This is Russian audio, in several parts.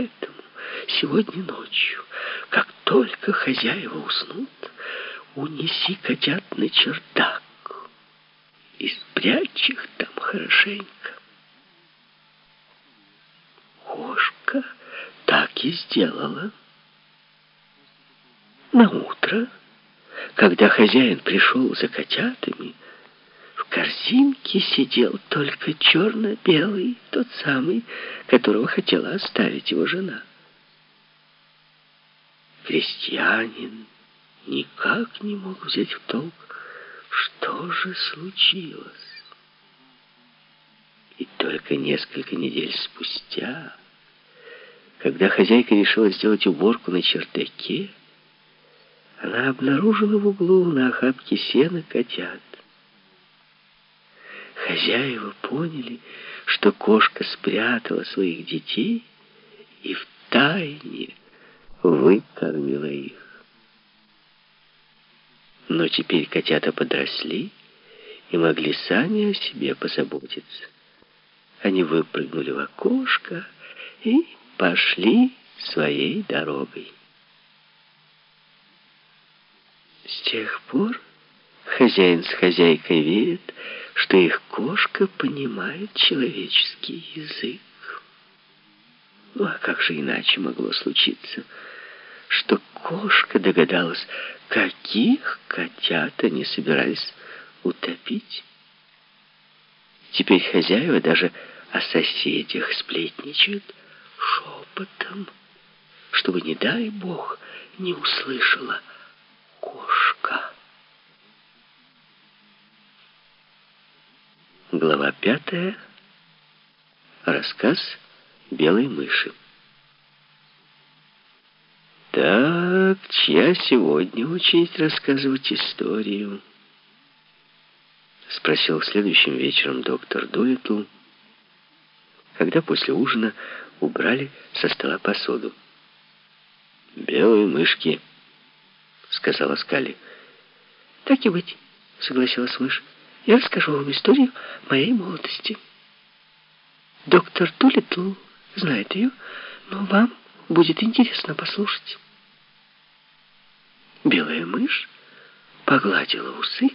Поэтому сегодня ночью, как только хозяева уснут, унеси котят на чердак и спрячь их там хорошенько. Кошка так и сделала. На утро, когда хозяин пришел за котятами, корзинке сидел только черно-белый, тот самый, которого хотела оставить его жена. Крестьянин никак не мог взять в толк, что же случилось. И только несколько недель спустя, когда хозяйка решила сделать уборку на чердаке, она обнаружила в углу на охапке сена котят. Хозяева поняли, что кошка спрятала своих детей и в тайне выкормила их. Но теперь котята подросли и могли сами о себе позаботиться. Они выпрыгнули в окошко и пошли своей дорогой. С тех пор хозяин с хозяйкой верят, что их кошка понимает человеческий язык. Ну а как же иначе могло случиться, что кошка догадалась, каких котят они собирались утопить? Теперь хозяева даже о соседях сплетничают шепотом, чтобы, не дай бог, не услышала кошка. Глава пятая. Рассказ белой мыши. Так, чья сегодня очередь рассказывать историю? Спросил следующим вечером доктор Дуэтл, когда после ужина убрали со стола посуду. «Белые мышки», — сказала Скали. «Так и быть», — согласилась мышь. «Я расскажу вам историю моей молодости. Доктор Тулитл знает ее, но вам будет интересно послушать». Белая мышь погладила усы,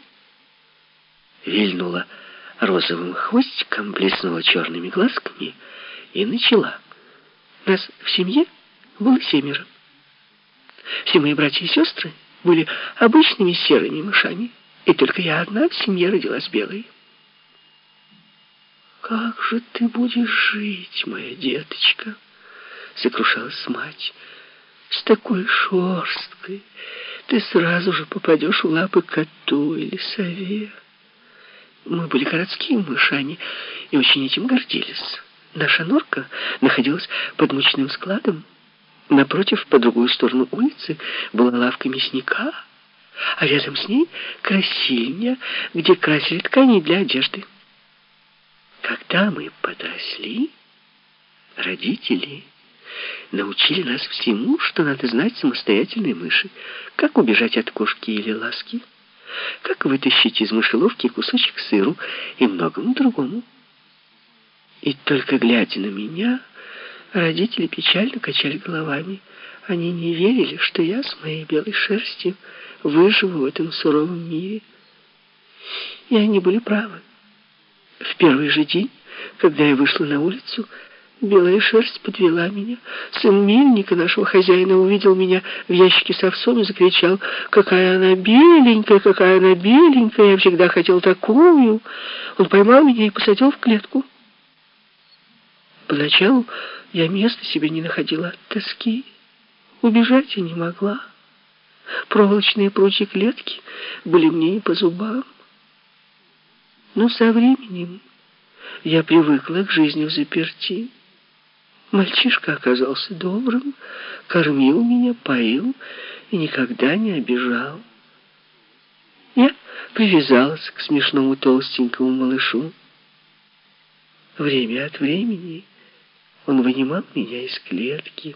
вильнула розовым хвостиком, блеснула черными глазками и начала. Нас в семье было семеро. Все мои братья и сестры были обычными серыми мышами, и только я одна в семье родилась белой. «Как же ты будешь жить, моя деточка?» — сокрушалась мать. «С такой шерсткой ты сразу же попадешь в лапы коту или сове». Мы были городские мышани и очень этим гордились. Наша норка находилась под мучным складом. Напротив, по другую сторону улицы, была лавка мясника, а рядом с ней красильня, где красили ткани для одежды. Когда мы подросли, родители научили нас всему, что надо знать самостоятельной мыши. Как убежать от кошки или ласки, как вытащить из мышеловки кусочек сыру и многому другому. И только глядя на меня, родители печально качали головами. Они не верили, что я с моей белой шерстью выживу в этом суровом мире. И они были правы. В первый же день, когда я вышла на улицу, белая шерсть подвела меня. Сын мельника, нашего хозяина, увидел меня в ящике с овсом и закричал, «Какая она беленькая, какая она беленькая! Я всегда хотел такую!» Он поймал меня и посадил в клетку. Поначалу я места себе не находила от тоски. Убежать я не могла. Проволочные прутья клетки были мне не по зубам. Но со временем я привыкла к жизни в заперти. Мальчишка оказался добрым, кормил меня, поил и никогда не обижал. Я привязалась к смешному толстенькому малышу. Время от времени он вынимал меня из клетки,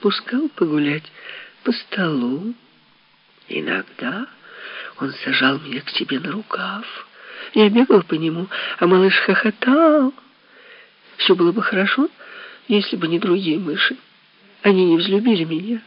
пускал погулять по столу. Иногда он сажал меня к себе на рукав. Я бегал по нему, а малыш хохотал. Все было бы хорошо, если бы не другие мыши. Они не взлюбили меня.